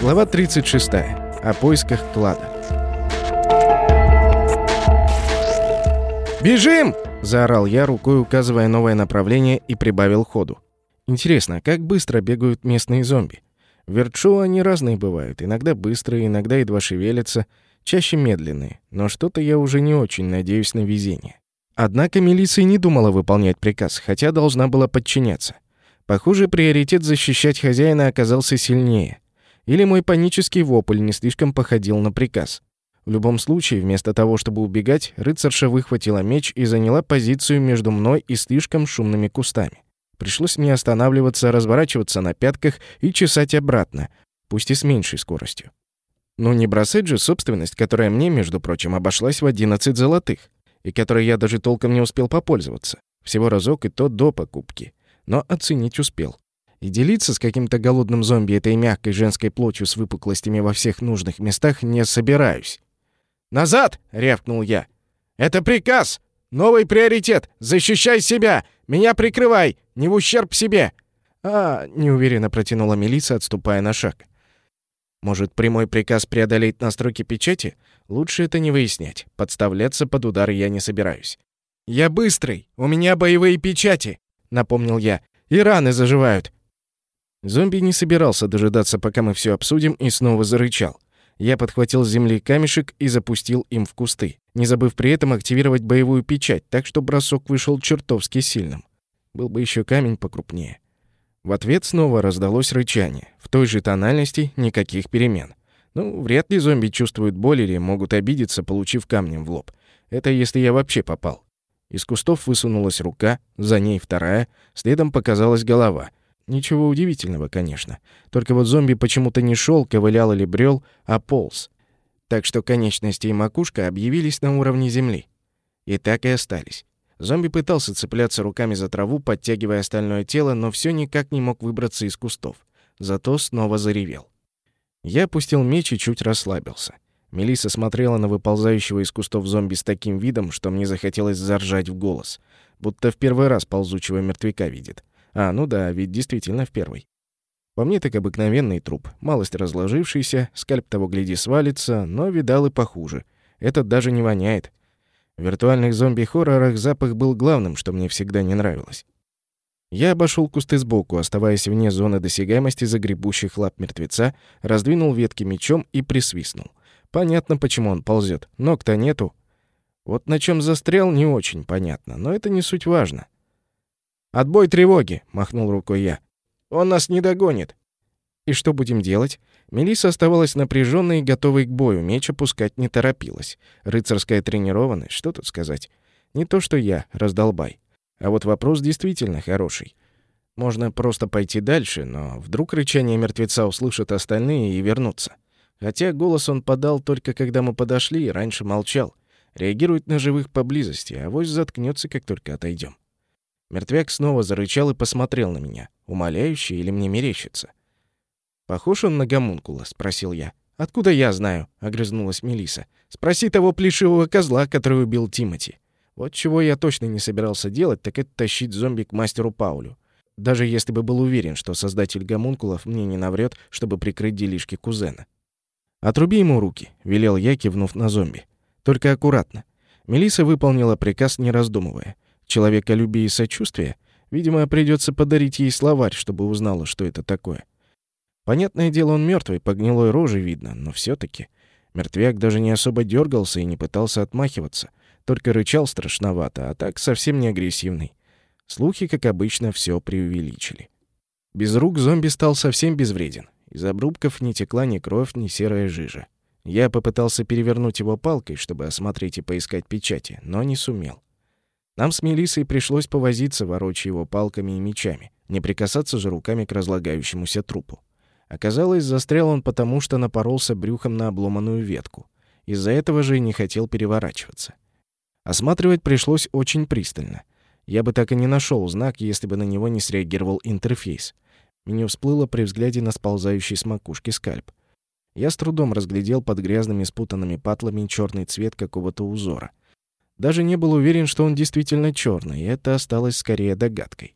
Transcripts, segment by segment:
Глава 36. О поисках клада. «Бежим!» — заорал я, рукой указывая новое направление и прибавил ходу. Интересно, как быстро бегают местные зомби? В Вертшоу они разные бывают, иногда быстрые, иногда едва шевелятся, чаще медленные, но что-то я уже не очень надеюсь на везение. Однако милиция не думала выполнять приказ, хотя должна была подчиняться. Похоже, приоритет защищать хозяина оказался сильнее. Или мой панический вопль не слишком походил на приказ. В любом случае, вместо того, чтобы убегать, рыцарша выхватила меч и заняла позицию между мной и слишком шумными кустами. Пришлось мне останавливаться, разворачиваться на пятках и чесать обратно, пусть и с меньшей скоростью. Ну не бросать же собственность, которая мне, между прочим, обошлась в 11 золотых, и которой я даже толком не успел попользоваться. Всего разок и то до покупки. Но оценить успел. И делиться с каким-то голодным зомби этой мягкой женской плотью с выпуклостями во всех нужных местах не собираюсь. «Назад!» — рявкнул я. «Это приказ! Новый приоритет! Защищай себя! Меня прикрывай! Не в ущерб себе!» «А...» — неуверенно протянула милиция, отступая на шаг. «Может, прямой приказ преодолеть настройки печати? Лучше это не выяснять. Подставляться под удар я не собираюсь». «Я быстрый! У меня боевые печати!» — напомнил я. «И раны заживают. Зомби не собирался дожидаться, пока мы все обсудим, и снова зарычал. Я подхватил с земли камешек и запустил им в кусты, не забыв при этом активировать боевую печать, так что бросок вышел чертовски сильным. Был бы еще камень покрупнее. В ответ снова раздалось рычание. В той же тональности никаких перемен. Ну, вряд ли зомби чувствуют боль или могут обидеться, получив камнем в лоб. Это если я вообще попал. Из кустов высунулась рука, за ней вторая, следом показалась голова — Ничего удивительного, конечно. Только вот зомби почему-то не шел, ковылял или брел, а полз. Так что конечности и макушка объявились на уровне земли. И так и остались. Зомби пытался цепляться руками за траву, подтягивая остальное тело, но все никак не мог выбраться из кустов. Зато снова заревел. Я опустил меч и чуть расслабился. Мелиса смотрела на выползающего из кустов зомби с таким видом, что мне захотелось заржать в голос, будто в первый раз ползучего мертвяка видит. А, ну да, ведь действительно в первый. По мне так обыкновенный труп, малость разложившийся, скальп того гляди свалится, но видал и похуже. Этот даже не воняет. В виртуальных зомби-хоррорах запах был главным, что мне всегда не нравилось. Я обошел кусты сбоку, оставаясь вне зоны досягаемости загребущих лап мертвеца, раздвинул ветки мечом и присвистнул. Понятно, почему он ползет. Ног-то нету. Вот на чем застрял, не очень понятно, но это не суть важно. «Отбой тревоги!» — махнул рукой я. «Он нас не догонит!» «И что будем делать?» Мелисса оставалась напряженной и готовой к бою, меч опускать не торопилась. Рыцарская тренированность, что тут сказать? Не то что я, раздолбай. А вот вопрос действительно хороший. Можно просто пойти дальше, но вдруг рычание мертвеца услышат остальные и вернутся. Хотя голос он подал только когда мы подошли и раньше молчал. Реагирует на живых поблизости, а вось заткнется, как только отойдем. Мертвяк снова зарычал и посмотрел на меня, умоляюще или мне мерещится. «Похож он на гомункула?» — спросил я. «Откуда я знаю?» — огрызнулась Мелиса. «Спроси того плешивого козла, который убил Тимати. Вот чего я точно не собирался делать, так это тащить зомби к мастеру Паулю. Даже если бы был уверен, что создатель гомункулов мне не наврет, чтобы прикрыть делишки кузена. «Отруби ему руки», — велел я, кивнув на зомби. «Только аккуратно». Мелиса выполнила приказ, не раздумывая человеколюбие и сочувствие, видимо, придется подарить ей словарь, чтобы узнала, что это такое. Понятное дело, он мертвый, по гнилой роже видно, но все таки Мертвяк даже не особо дергался и не пытался отмахиваться, только рычал страшновато, а так совсем не агрессивный. Слухи, как обычно, все преувеличили. Без рук зомби стал совсем безвреден. Из обрубков не текла ни кровь, ни серая жижа. Я попытался перевернуть его палкой, чтобы осмотреть и поискать печати, но не сумел. Нам с Мелиссой пришлось повозиться, ворочая его палками и мечами, не прикасаться же руками к разлагающемуся трупу. Оказалось, застрял он потому, что напоролся брюхом на обломанную ветку. Из-за этого же и не хотел переворачиваться. Осматривать пришлось очень пристально. Я бы так и не нашел знак, если бы на него не среагировал интерфейс. Меню всплыло при взгляде на сползающий с макушки скальп. Я с трудом разглядел под грязными спутанными патлами черный цвет какого-то узора — даже не был уверен, что он действительно черный, и это осталось скорее догадкой.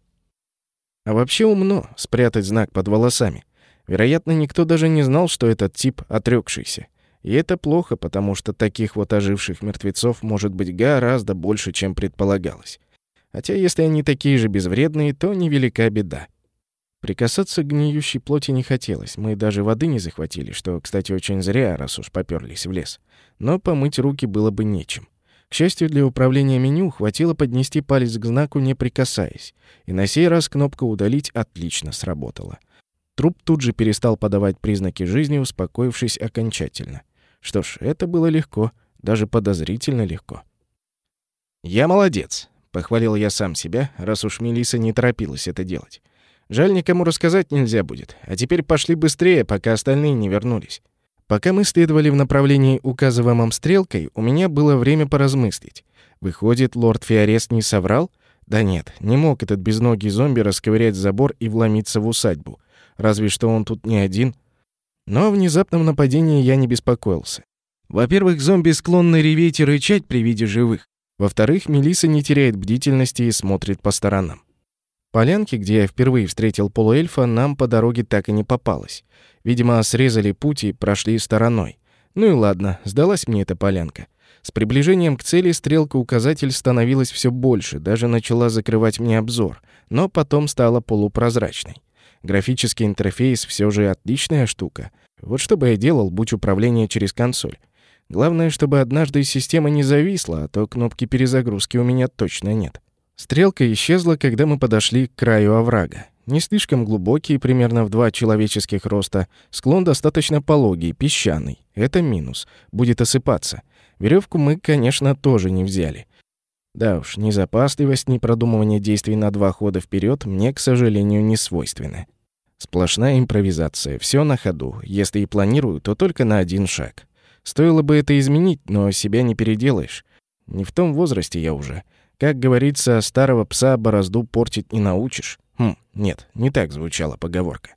А вообще умно спрятать знак под волосами. Вероятно, никто даже не знал, что этот тип отрёкшийся. И это плохо, потому что таких вот оживших мертвецов может быть гораздо больше, чем предполагалось. Хотя если они такие же безвредные, то невелика беда. Прикасаться к гниющей плоти не хотелось. Мы даже воды не захватили, что, кстати, очень зря, раз уж попёрлись в лес. Но помыть руки было бы нечем. К счастью, для управления меню хватило поднести палец к знаку, не прикасаясь. И на сей раз кнопка «Удалить» отлично сработала. Труп тут же перестал подавать признаки жизни, успокоившись окончательно. Что ж, это было легко, даже подозрительно легко. «Я молодец», — похвалил я сам себя, раз уж Мелиса не торопилась это делать. «Жаль, никому рассказать нельзя будет. А теперь пошли быстрее, пока остальные не вернулись». Пока мы следовали в направлении, указываемом стрелкой, у меня было время поразмыслить. Выходит, лорд Фиорес не соврал? Да нет, не мог этот безногий зомби расковырять забор и вломиться в усадьбу. Разве что он тут не один. Но о внезапном нападении я не беспокоился. Во-первых, зомби склонны реветь и рычать при виде живых. Во-вторых, Мелиса не теряет бдительности и смотрит по сторонам. Полянки, где я впервые встретил полуэльфа, нам по дороге так и не попалось. Видимо, срезали путь и прошли стороной. Ну и ладно, сдалась мне эта полянка. С приближением к цели стрелка-указатель становилась все больше, даже начала закрывать мне обзор, но потом стала полупрозрачной. Графический интерфейс все же отличная штука. Вот что бы я делал, будь управление через консоль. Главное, чтобы однажды система не зависла, а то кнопки перезагрузки у меня точно нет. Стрелка исчезла, когда мы подошли к краю оврага. Не слишком глубокий, примерно в два человеческих роста. Склон достаточно пологий, песчаный. Это минус. Будет осыпаться. Веревку мы, конечно, тоже не взяли. Да уж, ни запасливость, ни продумывание действий на два хода вперед мне, к сожалению, не свойственны. Сплошная импровизация, все на ходу. Если и планирую, то только на один шаг. Стоило бы это изменить, но себя не переделаешь. Не в том возрасте я уже. Как говорится, старого пса борозду портить не научишь. Хм, нет, не так звучала поговорка.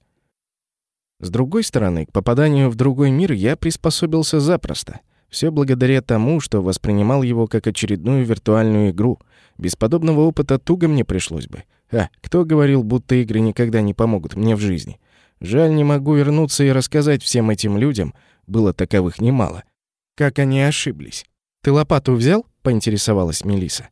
С другой стороны, к попаданию в другой мир я приспособился запросто. Все благодаря тому, что воспринимал его как очередную виртуальную игру. Без подобного опыта туго мне пришлось бы. А, кто говорил, будто игры никогда не помогут мне в жизни? Жаль, не могу вернуться и рассказать всем этим людям, было таковых немало. Как они ошиблись. «Ты лопату взял?» — поинтересовалась Мелиса.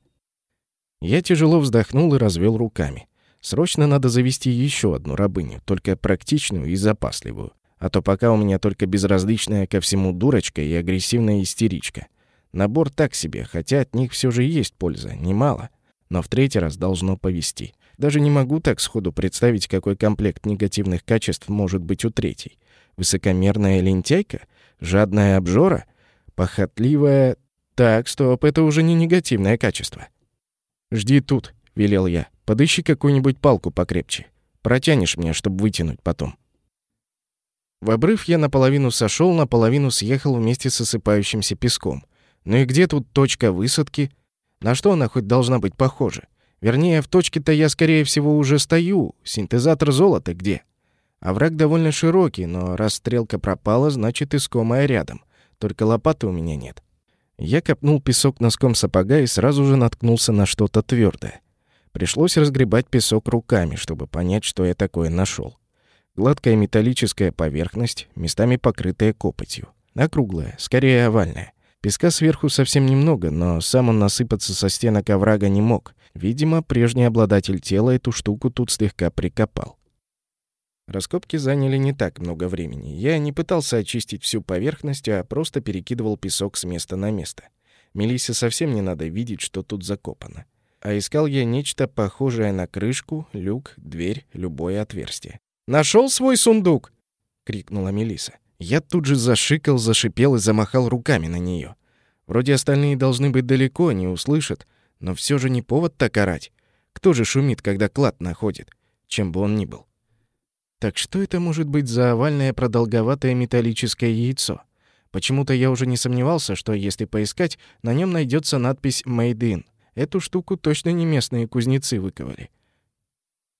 Я тяжело вздохнул и развел руками. Срочно надо завести еще одну рабыню, только практичную и запасливую. А то пока у меня только безразличная ко всему дурочка и агрессивная истеричка. Набор так себе, хотя от них все же есть польза, немало. Но в третий раз должно повести. Даже не могу так сходу представить, какой комплект негативных качеств может быть у третьей. Высокомерная лентяйка? Жадная обжора? Похотливая... Так, стоп, это уже не негативное качество. «Жди тут», — велел я. Подыщи какую-нибудь палку покрепче. Протянешь мне, чтобы вытянуть потом. В обрыв я наполовину сошел, наполовину съехал вместе с осыпающимся песком. Ну и где тут точка высадки? На что она хоть должна быть похожа? Вернее, в точке-то я, скорее всего, уже стою. Синтезатор золота где? А враг довольно широкий, но раз стрелка пропала, значит, искомая рядом. Только лопаты у меня нет. Я копнул песок носком сапога и сразу же наткнулся на что-то твердое. Пришлось разгребать песок руками, чтобы понять, что я такое нашел. Гладкая металлическая поверхность, местами покрытая копотью. Округлая, скорее овальная. Песка сверху совсем немного, но сам он насыпаться со стенок оврага не мог. Видимо, прежний обладатель тела эту штуку тут слегка прикопал. Раскопки заняли не так много времени. Я не пытался очистить всю поверхность, а просто перекидывал песок с места на место. Мелиссе совсем не надо видеть, что тут закопано а искал я нечто похожее на крышку, люк, дверь, любое отверстие. Нашел свой сундук!» — крикнула Мелиса. Я тут же зашикал, зашипел и замахал руками на нее. Вроде остальные должны быть далеко, не услышат, но все же не повод так орать. Кто же шумит, когда клад находит, чем бы он ни был? Так что это может быть за овальное продолговатое металлическое яйцо? Почему-то я уже не сомневался, что если поискать, на нем найдется надпись «Made in». Эту штуку точно не местные кузнецы выковали.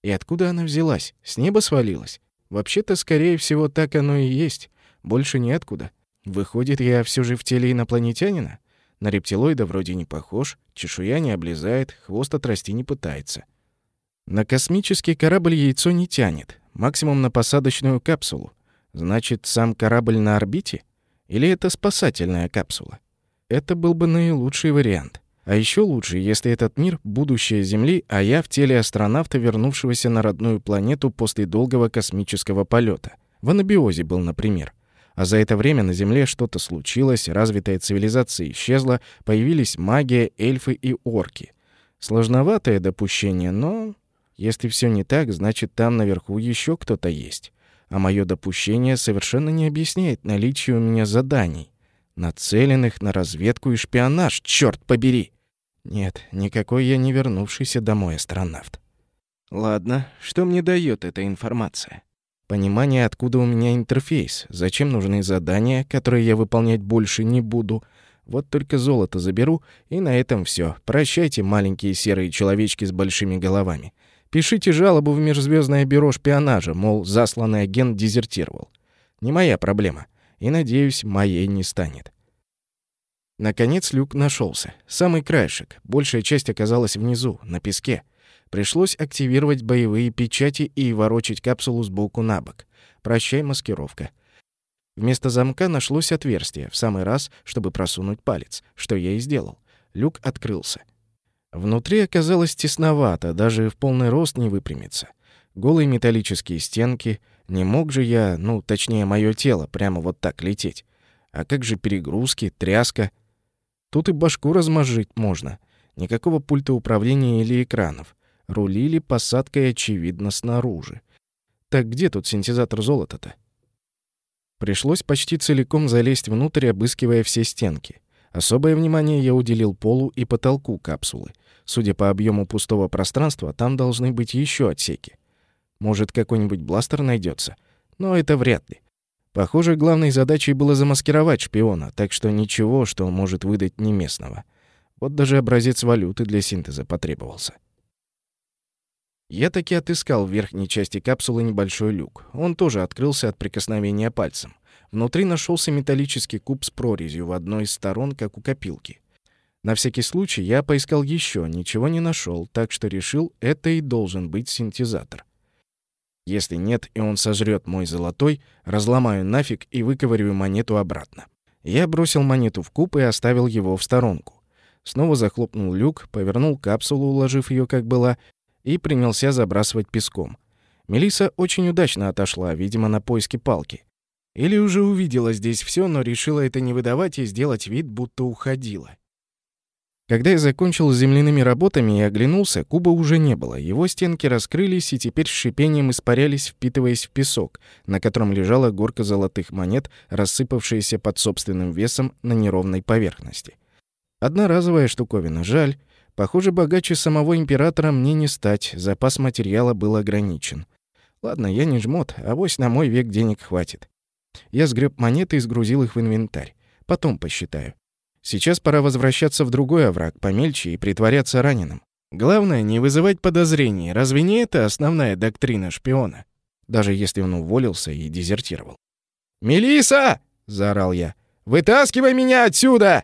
И откуда она взялась? С неба свалилась? Вообще-то, скорее всего, так оно и есть. Больше неоткуда. Выходит, я все же в теле инопланетянина? На рептилоида вроде не похож, чешуя не облезает, хвост отрасти не пытается. На космический корабль яйцо не тянет, максимум на посадочную капсулу. Значит, сам корабль на орбите? Или это спасательная капсула? Это был бы наилучший вариант. А еще лучше, если этот мир — будущее Земли, а я в теле астронавта, вернувшегося на родную планету после долгого космического полета. В анабиозе был, например. А за это время на Земле что-то случилось, развитая цивилизация исчезла, появились магия, эльфы и орки. Сложноватое допущение, но... Если все не так, значит, там наверху еще кто-то есть. А мое допущение совершенно не объясняет наличие у меня заданий, нацеленных на разведку и шпионаж, черт побери! Нет, никакой я не вернувшийся домой астронавт. Ладно, что мне дает эта информация? Понимание, откуда у меня интерфейс, зачем нужны задания, которые я выполнять больше не буду. Вот только золото заберу, и на этом все. Прощайте, маленькие серые человечки с большими головами. Пишите жалобу в Межзвездное бюро шпионажа, мол, засланный агент дезертировал. Не моя проблема. И, надеюсь, моей не станет. Наконец люк нашелся. Самый краешек. Большая часть оказалась внизу, на песке. Пришлось активировать боевые печати и ворочать капсулу сбоку на бок. Прощай, маскировка. Вместо замка нашлось отверстие, в самый раз, чтобы просунуть палец, что я и сделал. Люк открылся. Внутри оказалось тесновато, даже в полный рост не выпрямиться. Голые металлические стенки. Не мог же я, ну, точнее, мое тело, прямо вот так лететь. А как же перегрузки, тряска? Тут и башку размозжить можно. Никакого пульта управления или экранов. Рулили посадкой, очевидно, снаружи. Так где тут синтезатор золота-то? Пришлось почти целиком залезть внутрь, обыскивая все стенки. Особое внимание я уделил полу и потолку капсулы. Судя по объему пустого пространства, там должны быть еще отсеки. Может, какой-нибудь бластер найдется, но это вряд ли. Похоже, главной задачей было замаскировать шпиона, так что ничего, что может выдать не местного. Вот даже образец валюты для синтеза потребовался. Я таки отыскал в верхней части капсулы небольшой люк. Он тоже открылся от прикосновения пальцем. Внутри нашелся металлический куб с прорезью в одной из сторон, как у копилки. На всякий случай я поискал еще, ничего не нашел, так что решил, это и должен быть синтезатор. Если нет, и он сожрет мой золотой, разломаю нафиг и выковыриваю монету обратно. Я бросил монету в куб и оставил его в сторонку. Снова захлопнул люк, повернул капсулу, уложив ее как была, и принялся забрасывать песком. Мелиса очень удачно отошла, видимо, на поиски палки. Или уже увидела здесь все, но решила это не выдавать и сделать вид, будто уходила. Когда я закончил с земляными работами и оглянулся, куба уже не было. Его стенки раскрылись и теперь с шипением испарялись, впитываясь в песок, на котором лежала горка золотых монет, рассыпавшаяся под собственным весом на неровной поверхности. Одноразовая штуковина, жаль. Похоже, богаче самого императора мне не стать, запас материала был ограничен. Ладно, я не жмот, а вось на мой век денег хватит. Я сгреб монеты и сгрузил их в инвентарь. Потом посчитаю. Сейчас пора возвращаться в другой овраг, помельче, и притворяться раненым. Главное, не вызывать подозрений. Разве не это основная доктрина шпиона? Даже если он уволился и дезертировал. Мелиса! заорал я. «Вытаскивай меня отсюда!»